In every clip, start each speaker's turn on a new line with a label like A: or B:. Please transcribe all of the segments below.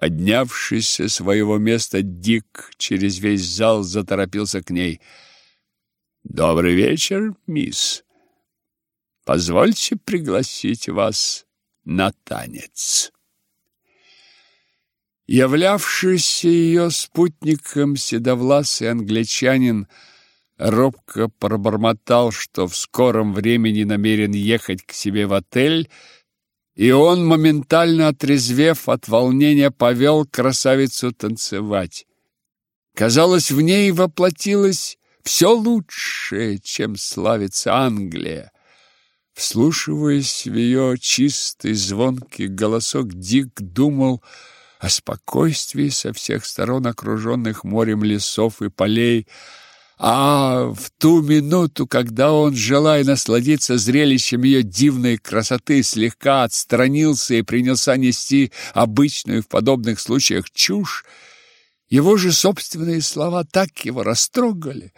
A: Поднявшись со своего места, Дик через весь зал заторопился к ней. «Добрый вечер, мисс. Позвольте пригласить вас на танец». Являвшийся ее спутником седовласый англичанин робко пробормотал, что в скором времени намерен ехать к себе в отель, и он, моментально отрезвев от волнения, повел красавицу танцевать. Казалось, в ней воплотилось все лучшее, чем славится Англия. Вслушиваясь в ее чистый звонкий голосок, Дик думал о спокойствии со всех сторон окруженных морем лесов и полей, а в ту минуту, когда он, желая насладиться зрелищем ее дивной красоты, слегка отстранился и принялся нести обычную в подобных случаях чушь, его же собственные слова так его растрогали,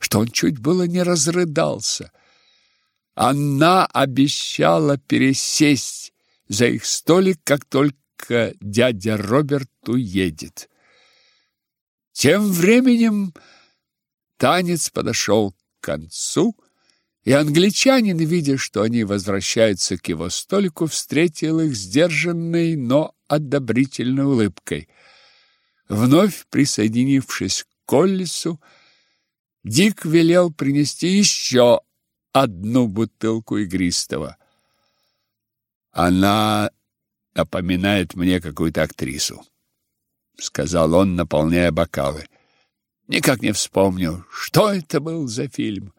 A: что он чуть было не разрыдался. Она обещала пересесть за их столик, как только дядя Роберт уедет. Тем временем танец подошел к концу, и англичанин, видя, что они возвращаются к его столику, встретил их сдержанной, но одобрительной улыбкой. Вновь присоединившись к Коллису, Дик велел принести еще одну бутылку игристого. Она напоминает мне какую-то актрису, сказал он, наполняя бокалы. Никак не вспомню, что это был за фильм.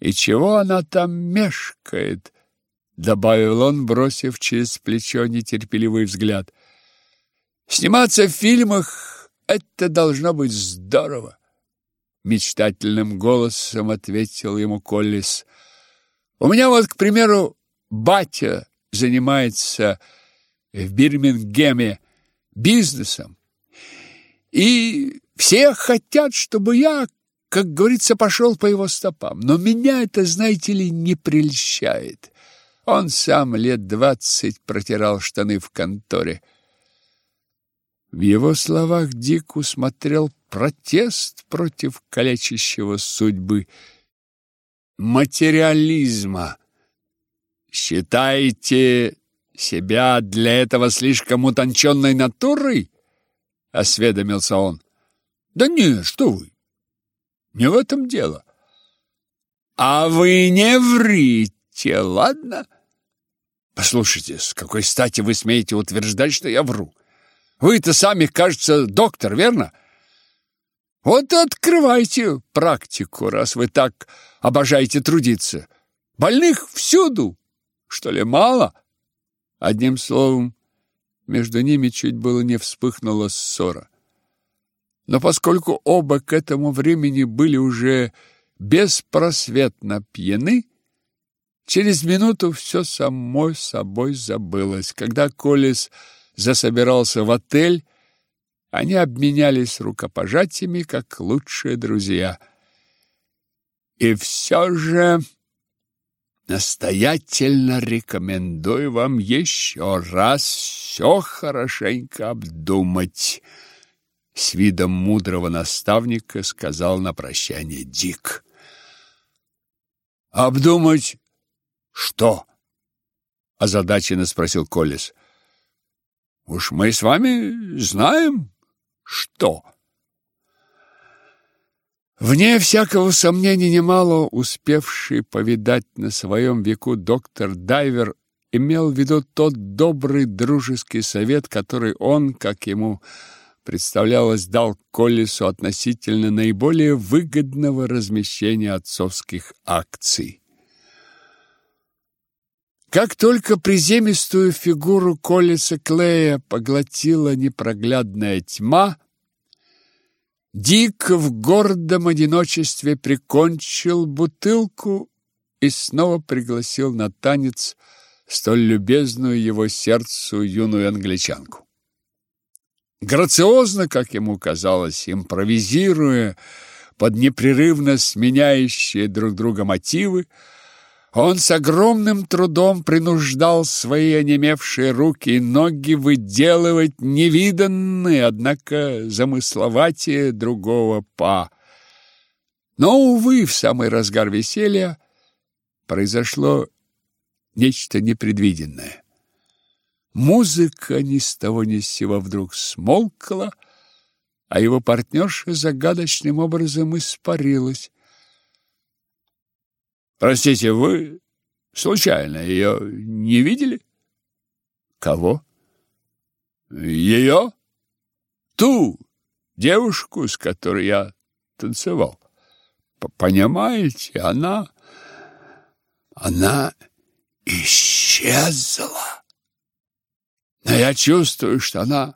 A: И чего она там мешкает, добавил он, бросив через плечо нетерпеливый взгляд. Сниматься в фильмах это должно быть здорово, мечтательным голосом ответил ему Коллис. У меня вот, к примеру, батя занимается в Бирмингеме бизнесом. И все хотят, чтобы я, как говорится, пошел по его стопам. Но меня это, знаете ли, не прельщает. Он сам лет двадцать протирал штаны в конторе. В его словах Дик усмотрел протест против калечащего судьбы материализма, Считаете себя для этого слишком утонченной натурой? Осведомился он. Да не, что вы. Не в этом дело. А вы не врите, ладно? Послушайте, с какой стати вы смеете утверждать, что я вру? Вы-то сами, кажется, доктор, верно? Вот открывайте практику, раз вы так обожаете трудиться. Больных всюду что ли, мало? Одним словом, между ними чуть было не вспыхнула ссора. Но поскольку оба к этому времени были уже беспросветно пьяны, через минуту все само собой забылось. Когда Колес засобирался в отель, они обменялись рукопожатиями, как лучшие друзья. И все же Настоятельно рекомендую вам еще раз все хорошенько обдумать, с видом мудрого наставника сказал на прощание Дик. Обдумать что? озадаченно спросил Коллис. Уж мы с вами знаем, что. Вне всякого сомнения, немало успевший повидать на своем веку доктор Дайвер имел в виду тот добрый дружеский совет, который он, как ему представлялось, дал Коллису относительно наиболее выгодного размещения отцовских акций. Как только приземистую фигуру Коллиса Клея поглотила непроглядная тьма, Дик в гордом одиночестве прикончил бутылку и снова пригласил на танец столь любезную его сердцу юную англичанку. Грациозно, как ему казалось, импровизируя под непрерывно сменяющие друг друга мотивы, Он с огромным трудом принуждал свои онемевшие руки и ноги выделывать невиданные, однако замысловатие другого па. Но, увы, в самый разгар веселья произошло нечто непредвиденное. Музыка ни с того ни с сего вдруг смолкла, а его партнерша загадочным образом испарилась. Простите, вы случайно ее не видели? Кого? Ее? Ту девушку, с которой я танцевал. Понимаете, она... Она исчезла. Но я чувствую, что она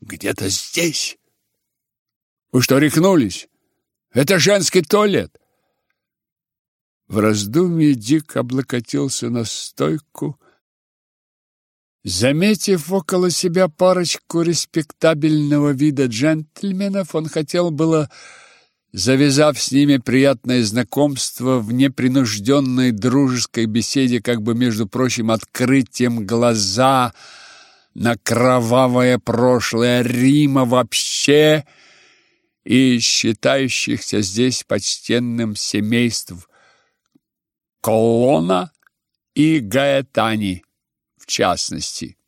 A: где-то здесь. Вы что, рехнулись? Это женский туалет. В раздумье Дик облокотился на стойку. Заметив около себя парочку респектабельного вида джентльменов, он хотел было, завязав с ними приятное знакомство в непринужденной дружеской беседе, как бы, между прочим, открытием глаза на кровавое прошлое Рима вообще и считающихся здесь почтенным семейств Колона и Гаэтани в частности.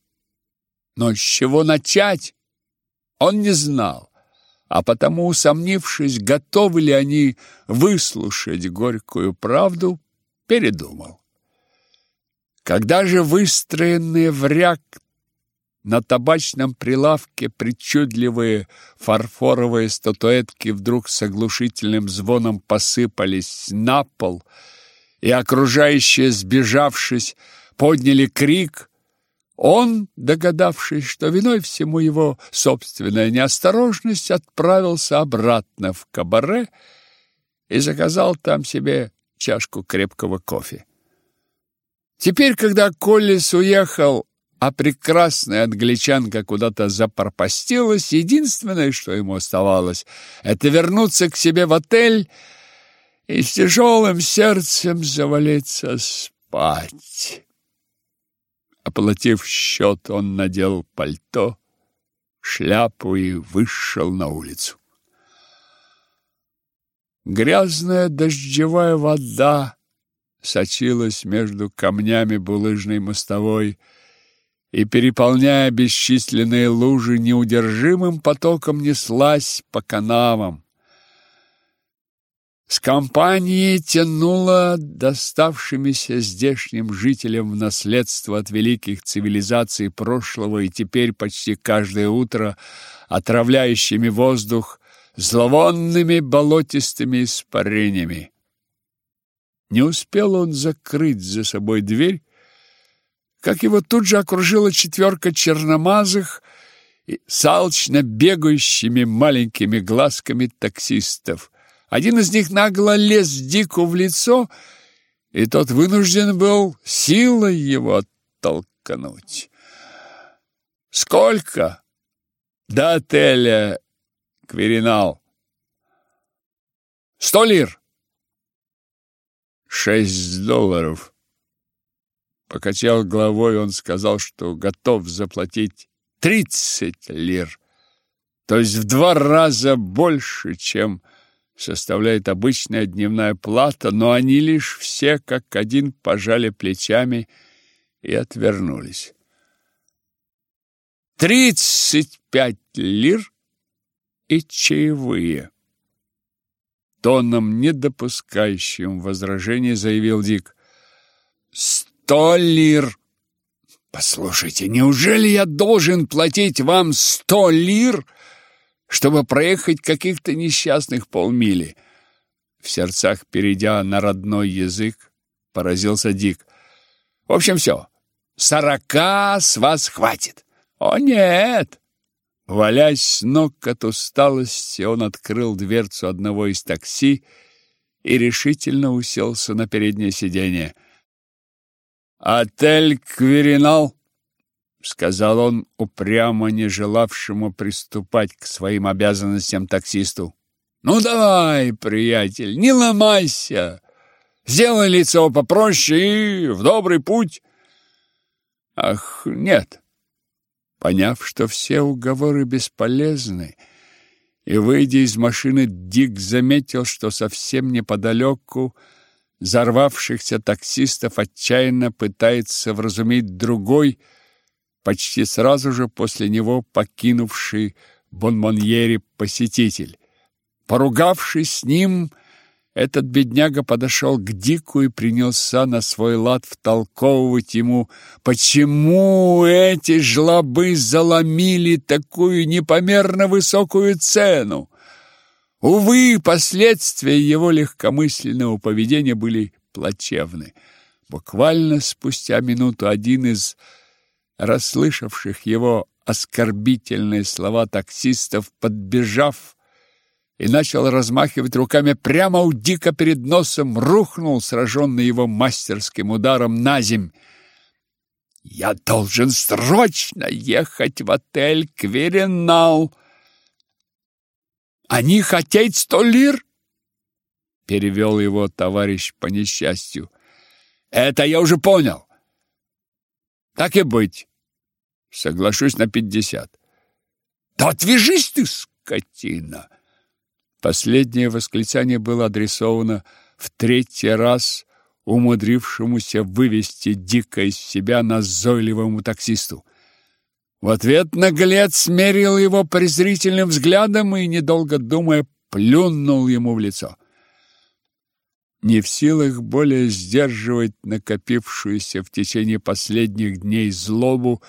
A: Но с чего начать, он не знал, а потому, усомнившись, готовы ли они выслушать горькую правду, передумал. Когда же выстроенные в ряд на табачном прилавке причудливые фарфоровые статуэтки вдруг с оглушительным звоном посыпались на пол – и окружающие, сбежавшись, подняли крик. Он, догадавшись, что виной всему его собственная неосторожность, отправился обратно в кабаре и заказал там себе чашку крепкого кофе. Теперь, когда Коллис уехал, а прекрасная англичанка куда-то запропастилась, единственное, что ему оставалось, это вернуться к себе в отель и с тяжелым сердцем завалиться спать. Оплатив счет, он надел пальто, шляпу и вышел на улицу. Грязная дождевая вода сочилась между камнями булыжной мостовой и, переполняя бесчисленные лужи, неудержимым потоком неслась по канавам. С компании тянуло доставшимися здешним жителям в наследство от великих цивилизаций прошлого и теперь почти каждое утро отравляющими воздух зловонными болотистыми испарениями. Не успел он закрыть за собой дверь, как его тут же окружила четверка черномазых и салчно бегающими маленькими глазками таксистов – один из них нагло лез Дику в лицо, и тот вынужден был силой его оттолкнуть. «Сколько?» «До отеля Кверинал». «Сто лир». «Шесть долларов». Покачал головой, он сказал, что готов заплатить тридцать лир, то есть в два раза больше, чем составляет обычная дневная плата, но они лишь все как один пожали плечами и отвернулись. Тридцать пять лир и чаевые. Тоном, не допускающим возражений, заявил Дик. Сто лир. Послушайте, неужели я должен платить вам сто лир? чтобы проехать каких-то несчастных полмили. В сердцах, перейдя на родной язык, поразился Дик. В общем, все. Сорока с вас хватит. О, нет! Валясь с ног от усталости, он открыл дверцу одного из такси и решительно уселся на переднее сиденье. «Отель Кверинал?» сказал он упрямо не желавшему приступать к своим обязанностям таксисту. Ну давай, приятель, не ломайся. Сделай лицо попроще и в добрый путь. Ах, нет. Поняв, что все уговоры бесполезны, и, выйдя из машины, Дик заметил, что совсем неподалеку взорвавшихся таксистов отчаянно пытается вразумить другой, почти сразу же после него покинувший Бонмоньери посетитель. Поругавшись с ним, этот бедняга подошел к Дику и принялся на свой лад втолковывать ему, почему эти жлобы заломили такую непомерно высокую цену. Увы, последствия его легкомысленного поведения были плачевны. Буквально спустя минуту один из расслышавших его оскорбительные слова таксистов, подбежав и начал размахивать руками прямо у Дика перед носом, рухнул, сраженный его мастерским ударом на земь. «Я должен срочно ехать в отель Кверенал!» «Они хотят сто лир?» — перевел его товарищ по несчастью. «Это я уже понял!» «Так и быть. Соглашусь на пятьдесят». «Да отвяжись ты, скотина!» Последнее восклицание было адресовано в третий раз умудрившемуся вывести дико из себя назойливому таксисту. В ответ наглец смерил его презрительным взглядом и, недолго думая, плюнул ему в лицо. Не в силах более сдерживать накопившуюся в течение последних дней злобу,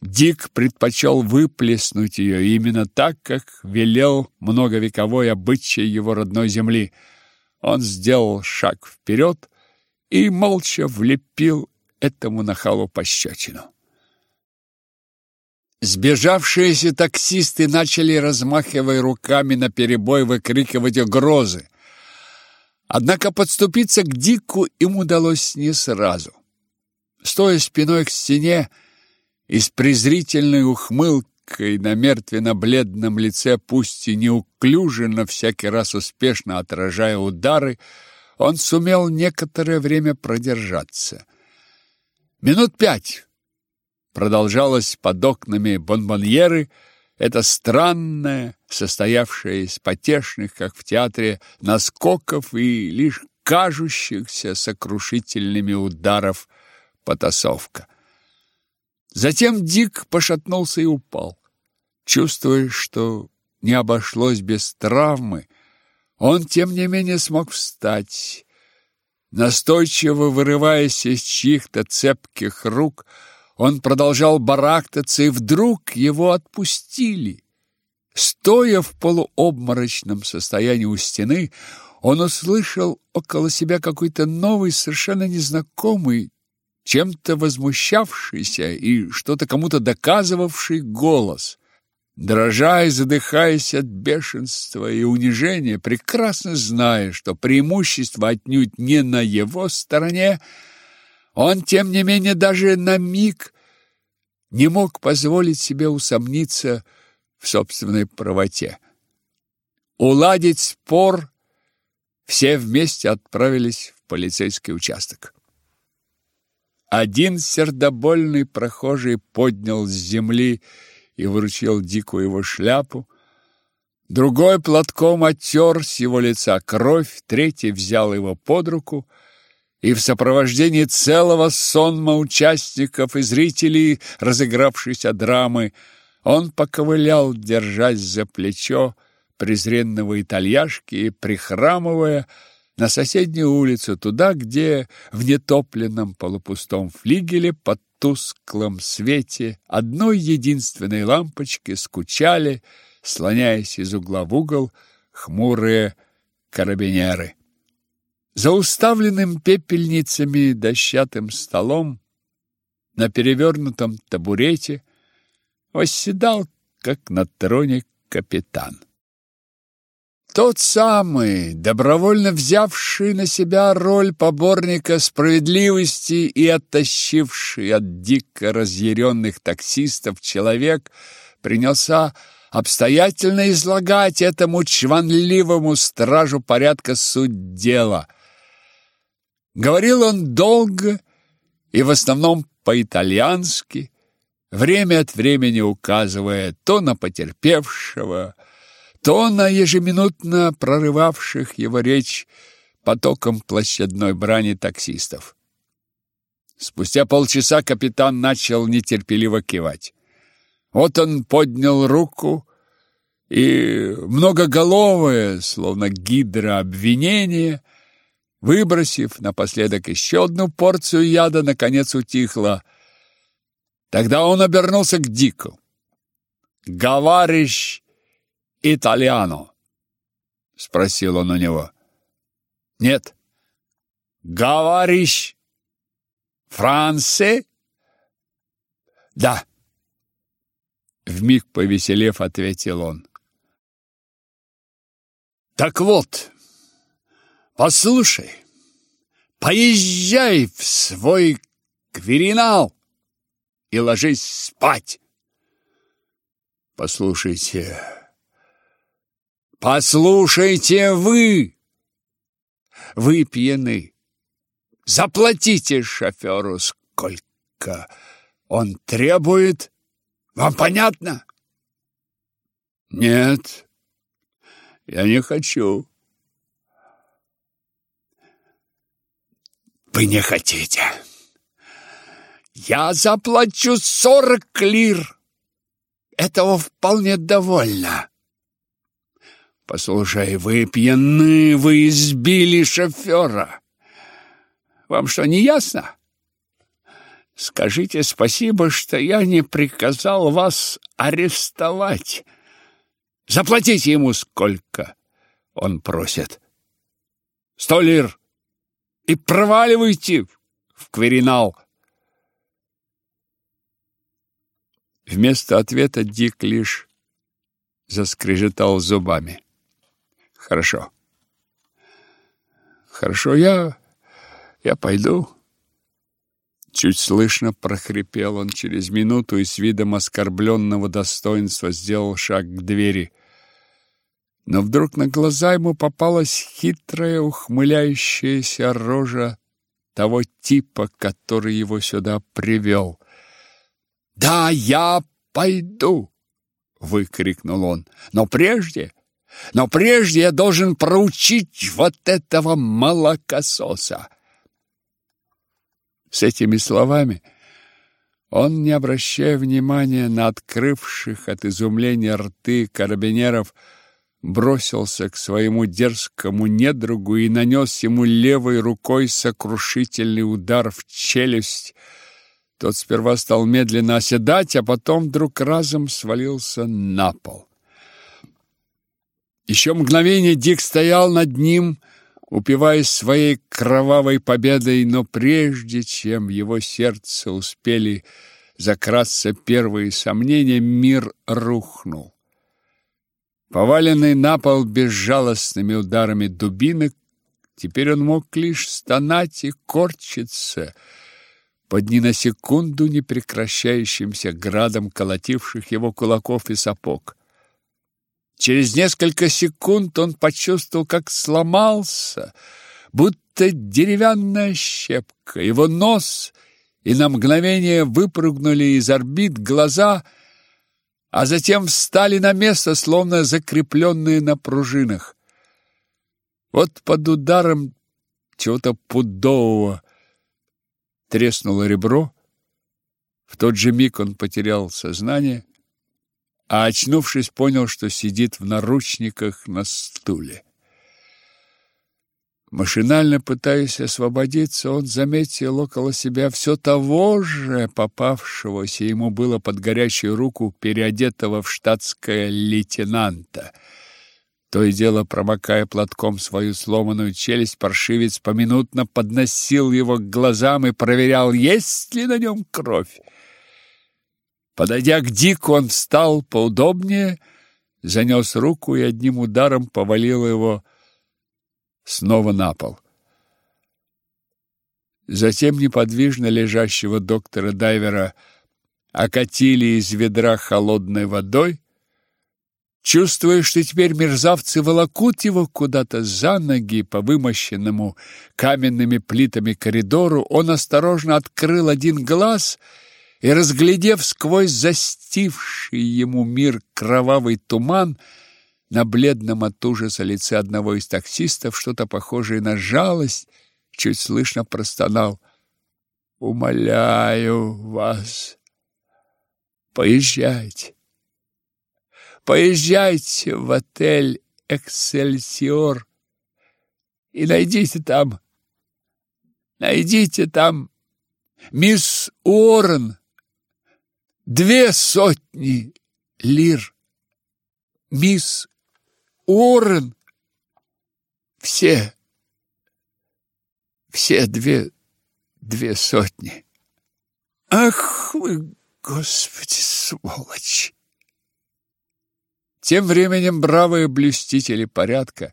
A: Дик предпочел выплеснуть ее именно так, как велел многовековой обычай его родной земли. Он сделал шаг вперед и молча влепил этому нахалу пощечину. Сбежавшиеся таксисты начали, размахивая руками наперебой, выкрикивать угрозы. Однако подступиться к Дику им удалось не сразу. Стоя спиной к стене, и с презрительной ухмылкой на мертвенно-бледном лице, пусть и неуклюже, но всякий раз успешно отражая удары, он сумел некоторое время продержаться. Минут пять продолжалось под окнами бонбоньеры это странное, состоявшее из потешных, как в театре, наскоков и лишь кажущихся сокрушительными ударов потасовка. Затем Дик пошатнулся и упал. Чувствуя, что не обошлось без травмы, он, тем не менее, смог встать. Настойчиво вырываясь из чьих-то цепких рук, он продолжал барахтаться, и вдруг его отпустили. Стоя в полуобморочном состоянии у стены, он услышал около себя какой-то новый, совершенно незнакомый, чем-то возмущавшийся и что-то кому-то доказывавший голос. Дрожа и задыхаясь от бешенства и унижения, прекрасно зная, что преимущество отнюдь не на его стороне, он, тем не менее, даже на миг не мог позволить себе усомниться в собственной правоте. Уладить спор все вместе отправились в полицейский участок. Один сердобольный прохожий поднял с земли и вручил Дику его шляпу, другой платком оттер с его лица кровь, третий взял его под руку, и в сопровождении целого сонма участников и зрителей разыгравшейся драмы он поковылял, держась за плечо презренного итальяшки и прихрамывая, на соседнюю улицу, туда, где в нетопленном полупустом флигеле под тусклом свете одной единственной лампочки скучали, слоняясь из угла в угол, хмурые карабинеры. За уставленным пепельницами дощатым столом на перевернутом табурете восседал, как на троне, капитан. Тот самый, добровольно взявший на себя роль поборника справедливости и оттащивший от дико разъяренных таксистов человек, принялся обстоятельно излагать этому чванливому стражу порядка суть дела. Говорил он долго и в основном по-итальянски, время от времени указывая то на потерпевшего, то на ежеминутно прорывавших его речь потоком площадной брани таксистов. Спустя полчаса капитан начал нетерпеливо кивать. Вот он поднял руку, и многоголовое, словно гидра обвинение, выбросив напоследок еще одну порцию яда, наконец утихло. Тогда он обернулся к Дику. «Говоришь итальяно?» — спросил он у него. «Нет». «Говоришь франце?» «Да». Вмиг повеселев, ответил он. Так вот, послушай, поезжай в свой Кверинал и ложись спать. Послушайте, послушайте вы, вы пьяны. Заплатите шоферу сколько он требует. Вам понятно? Нет, я не хочу. Вы не хотите. Я заплачу сорок лир. Этого вполне довольно. Послушай, вы пьяны, вы избили шофера. Вам что, не ясно? Скажите спасибо, что я не приказал вас арестовать. Заплатите ему сколько он просит. Сто лир. И проваливайте в Кверинал. Вместо ответа Дик лишь заскрежетал зубами. Хорошо. Хорошо, я я пойду. Чуть слышно прохрипел он через минуту и с видом оскорбленного достоинства сделал шаг к двери но вдруг на глаза ему попалась хитрая ухмыляющаяся рожа того типа, который его сюда привел. «Да, я пойду!» — выкрикнул он. «Но прежде, но прежде я должен проучить вот этого молокососа!» С этими словами он, не обращая внимания на открывших от изумления рты карабинеров, бросился к своему дерзкому недругу и нанес ему левой рукой сокрушительный удар в челюсть. Тот сперва стал медленно оседать, а потом вдруг разом свалился на пол. Еще мгновение Дик стоял над ним, упиваясь своей кровавой победой, но прежде чем его сердце успели закрасться первые сомнения, мир рухнул. Поваленный на пол безжалостными ударами дубинок, теперь он мог лишь стонать и корчиться под ни на секунду не прекращающимся градом колотивших его кулаков и сапог. Через несколько секунд он почувствовал, как сломался, будто деревянная щепка. Его нос и на мгновение выпрыгнули из орбит глаза — а затем встали на место, словно закрепленные на пружинах. Вот под ударом чего-то пудового треснуло ребро. В тот же миг он потерял сознание, а, очнувшись, понял, что сидит в наручниках на стуле. Машинально пытаясь освободиться, он заметил около себя все того же, попавшегося ему было под горячую руку переодетого в штатское лейтенанта. То и дело, промокая платком свою сломанную челюсть, паршивец поминутно подносил его к глазам и проверял, есть ли на нем кровь. Подойдя к Дику, он встал поудобнее, занес руку и одним ударом повалил его снова на пол. Затем неподвижно лежащего доктора Дайвера окатили из ведра холодной водой, Чувствуя, что теперь мерзавцы волокут его куда-то за ноги по вымощенному каменными плитами коридору, он осторожно открыл один глаз и, разглядев сквозь застивший ему мир кровавый туман, на бледном от ужаса лице одного из таксистов что-то похожее на жалость, чуть слышно простонал. «Умоляю вас, поезжайте, поезжайте в отель «Эксельсиор» и найдите там, найдите там мисс Уоррен, две сотни лир, мисс Уоррен, все, все две, две сотни. Ах вы, Господи, сволочь! Тем временем бравые блюстители порядка,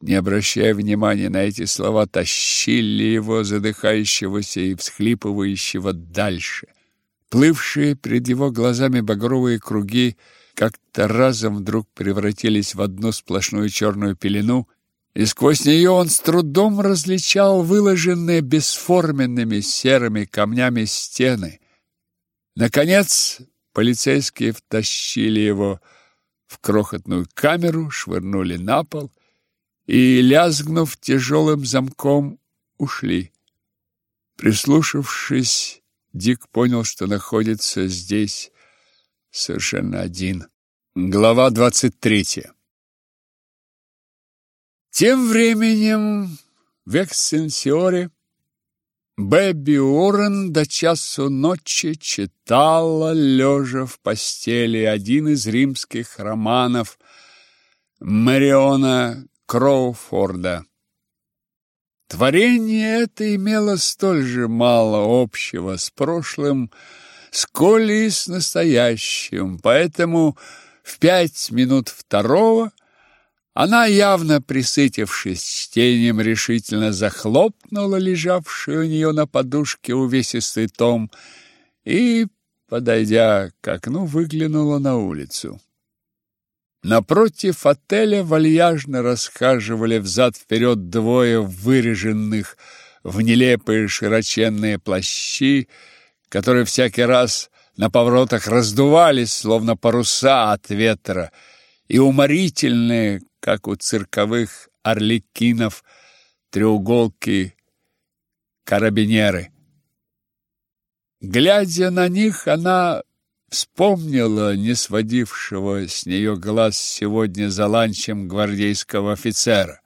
A: не обращая внимания на эти слова, тащили его, задыхающегося и всхлипывающего, дальше. Плывшие перед его глазами багровые круги как-то разом вдруг превратились в одну сплошную черную пелену, и сквозь нее он с трудом различал выложенные бесформенными серыми камнями стены. Наконец полицейские втащили его в крохотную камеру, швырнули на пол и, лязгнув тяжелым замком, ушли. Прислушавшись, Дик понял, что находится здесь совершенно один. Глава двадцать третья. Тем временем в Эксенсиоре Бэби Уоррен до часу ночи читала, лежа в постели, один из римских романов Мариона Кроуфорда. Творение это имело столь же мало общего с прошлым, сколь и с настоящим, поэтому в пять минут второго она, явно присытившись чтением, решительно захлопнула лежавший у нее на подушке увесистый том и, подойдя к окну, выглянула на улицу. Напротив отеля вальяжно расхаживали взад-вперед двое выреженных в нелепые широченные плащи, которые всякий раз на поворотах раздувались, словно паруса от ветра, и уморительные, как у цирковых орликинов, треуголки карабинеры. Глядя на них, она вспомнила не сводившего с нее глаз сегодня за ланчем гвардейского офицера.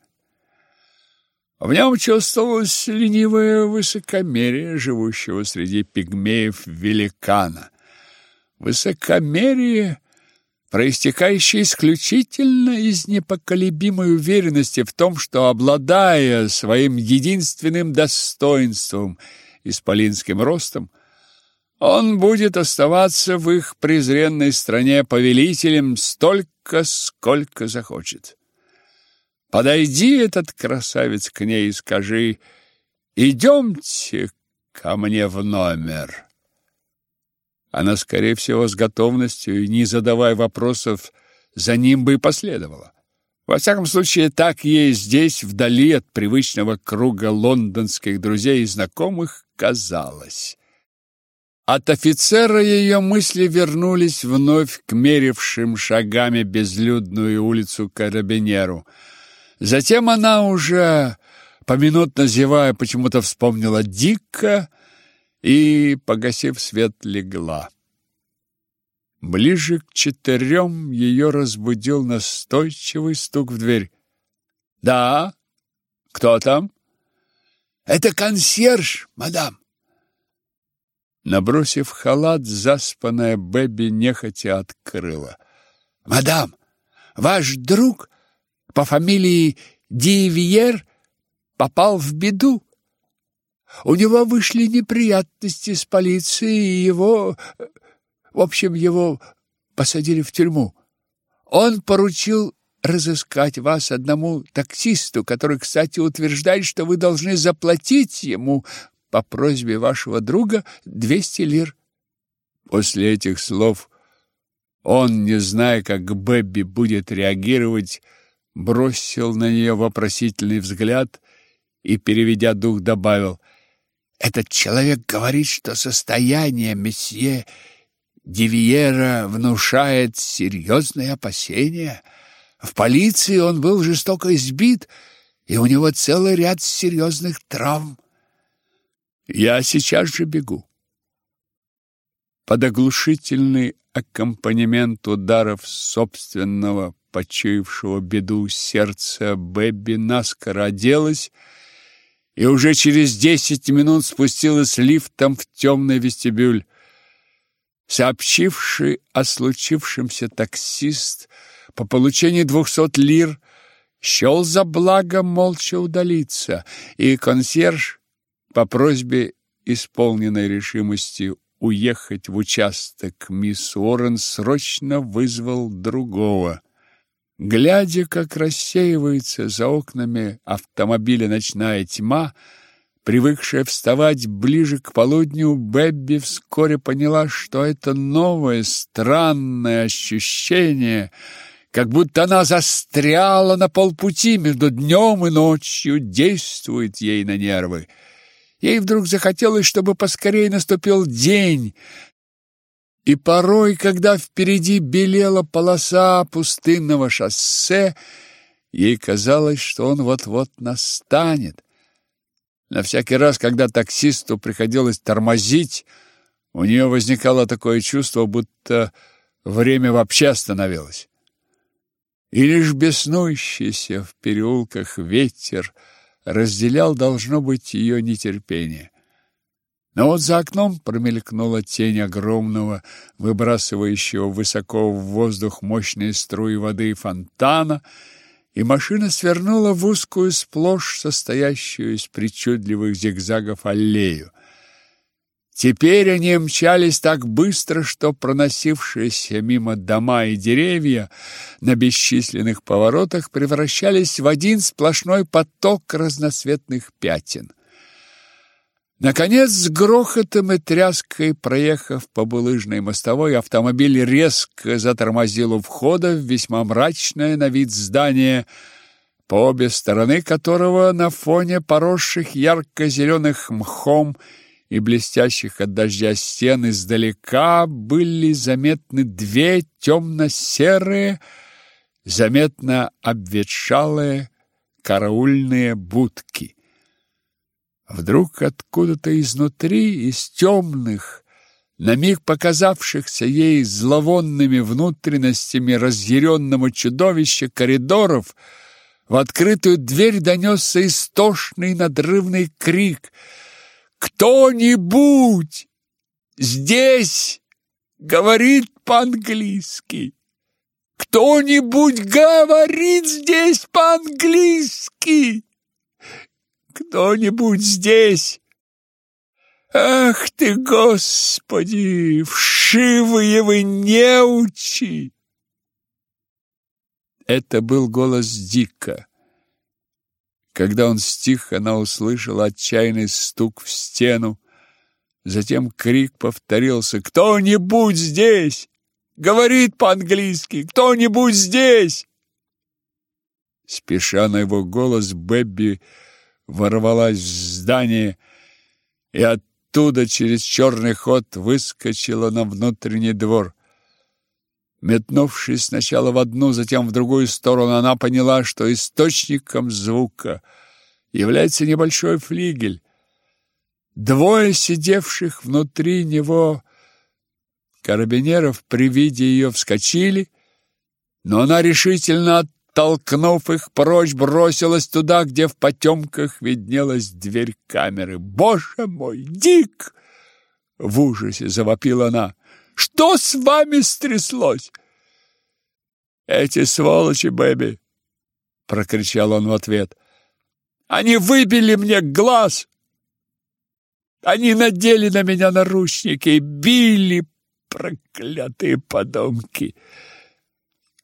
A: В нем чувствовалось ленивое высокомерие живущего среди пигмеев великана. Высокомерие, проистекающее исключительно из непоколебимой уверенности в том, что, обладая своим единственным достоинством, исполинским ростом, он будет оставаться в их презренной стране повелителем столько, сколько захочет. Подойди, этот красавец, к ней и скажи, «Идемте ко мне в номер». Она, скорее всего, с готовностью и не задавая вопросов, за ним бы и последовала. Во всяком случае, так ей здесь, вдали от привычного круга лондонских друзей и знакомых, казалось. От офицера ее мысли вернулись вновь к мерившим шагами безлюдную улицу Карабинеру – Затем она уже, поминутно зевая, почему-то вспомнила Дика и, погасив свет, легла. Ближе к четырем ее разбудил настойчивый стук в дверь. «Да? Кто там?» «Это консьерж, мадам». Набросив халат, заспанная Бэби нехотя открыла. «Мадам, ваш друг по фамилии Дивьер попал в беду. У него вышли неприятности с полицией, и его... В общем, его посадили в тюрьму. Он поручил разыскать вас одному таксисту, который, кстати, утверждает, что вы должны заплатить ему по просьбе вашего друга 200 лир. После этих слов Он, не зная, как Бэбби будет реагировать, бросил на нее вопросительный взгляд и, переведя дух, добавил: "Этот человек говорит, что состояние месье Дивиера внушает серьезные опасения. В полиции он был жестоко избит, и у него целый ряд серьезных травм. Я сейчас же бегу. Под оглушительный аккомпанемент ударов собственного, почуявшего беду сердца, Бэбби наскоро оделась и уже через десять минут спустилась лифтом в темный вестибюль. Сообщивший о случившемся таксист по получении двухсот лир счел за благо молча удалиться, и консьерж по просьбе исполненной решимости уехать в участок мисс Уоррен срочно вызвал другого. Глядя, как рассеивается за окнами автомобиля ночная тьма, привыкшая вставать ближе к полудню, Бэбби вскоре поняла, что это новое странное ощущение, как будто она застряла на полпути между днем и ночью, действует ей на нервы. Ей вдруг захотелось, чтобы поскорее наступил день, и порой, когда впереди белела полоса пустынного шоссе, ей казалось, что он вот-вот настанет. На всякий раз, когда таксисту приходилось тормозить, у нее возникало такое чувство, будто время вообще остановилось. И лишь беснующийся в переулках ветер разделял, должно быть, ее нетерпение. Но вот за окном промелькнула тень огромного, выбрасывающего высоко в воздух мощные струи воды фонтана, и машина свернула в узкую, сплошь состоящую из причудливых зигзагов аллею. Теперь они мчались так быстро, что проносившиеся мимо дома и деревья на бесчисленных поворотах превращались в один сплошной поток разноцветных пятен. Наконец, с грохотом и тряской, проехав по булыжной мостовой, автомобиль резко затормозил у входа в весьма мрачное на вид здание, по обе стороны которого на фоне поросших ярко-зеленых мхом и блестящих от дождя стен издалека были заметны две темно-серые, заметно обветшалые караульные будки. Вдруг откуда-то изнутри, из темных, на миг показавшихся ей зловонными внутренностями разъяренного чудовища коридоров, в открытую дверь донесся истошный надрывный крик — кто-нибудь здесь говорит по-английски? Кто-нибудь говорит здесь по-английски? Кто-нибудь здесь? Ах ты, Господи, вшивые вы неучи! Это был голос Дика. Когда он стих, она услышала отчаянный стук в стену. Затем крик повторился: "Кто-нибудь здесь? Говорит по-английски: кто-нибудь здесь?" Спеша на его голос, Бэбби ворвалась в здание и оттуда через черный ход выскочила на внутренний двор. Метнувшись сначала в одну, затем в другую сторону, она поняла, что источником звука является небольшой флигель. Двое сидевших внутри него карабинеров при виде ее вскочили, но она решительно оттолкнув их прочь, бросилась туда, где в потемках виднелась дверь камеры. «Боже мой, Дик!» — в ужасе завопила она. Что с вами стряслось? Эти сволочи, Бэби, прокричал он в ответ. Они выбили мне глаз. Они надели на меня наручники и били, проклятые подонки.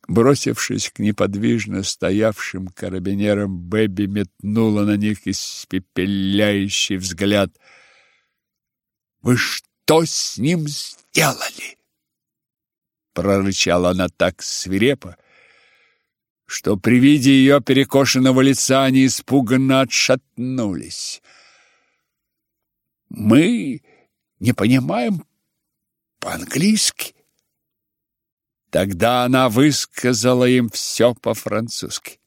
A: Бросившись к неподвижно стоявшим карабинерам, Бэби метнула на них испепеляющий взгляд. «Вы что с ним сделали? прорычала она так свирепо, что при виде ее перекошенного лица они испуганно отшатнулись. Мы не понимаем по-английски. Тогда она высказала им все по-французски.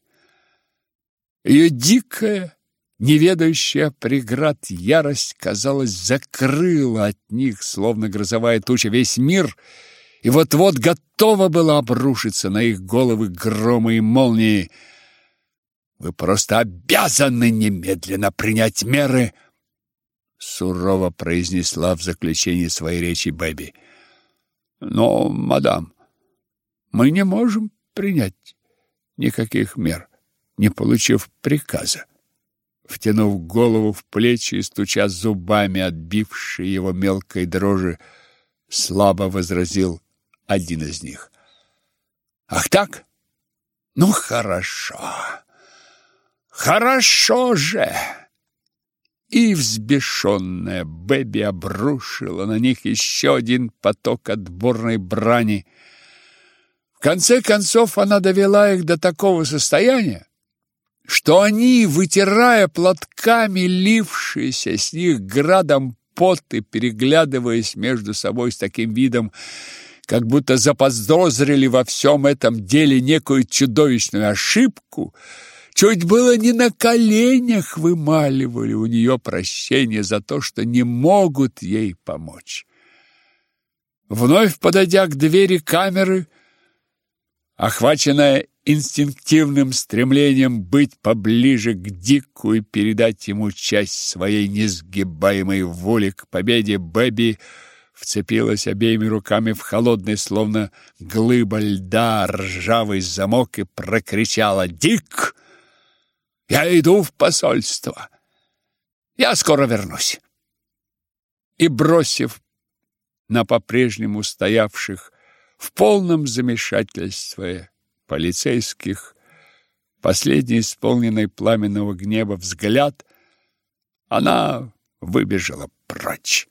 A: Ее дикая, неведающая преград ярость, казалось, закрыла от них, словно грозовая туча, весь мир — и вот-вот готова была обрушиться на их головы громы и молнии. Вы просто обязаны немедленно принять меры, сурово произнесла в заключении своей речи Бэби. Но, мадам, мы не можем принять никаких мер, не получив приказа. Втянув голову в плечи и стуча зубами, отбившей его мелкой дрожи, слабо возразил один из них. Ах так? Ну хорошо. Хорошо же. И взбешенная Бэби обрушила на них еще один поток отборной брани. В конце концов она довела их до такого состояния, что они, вытирая платками лившиеся с них градом пот и переглядываясь между собой с таким видом, как будто заподозрили во всем этом деле некую чудовищную ошибку, чуть было не на коленях вымаливали у нее прощение за то, что не могут ей помочь. Вновь подойдя к двери камеры, охваченная инстинктивным стремлением быть поближе к Дику и передать ему часть своей несгибаемой воли к победе, Бэби вцепилась обеими руками в холодный, словно глыба льда, ржавый замок и прокричала «Дик! Я иду в посольство! Я скоро вернусь!» И, бросив на по-прежнему стоявших в полном замешательстве полицейских, последний исполненный пламенного гнева взгляд, она выбежала прочь.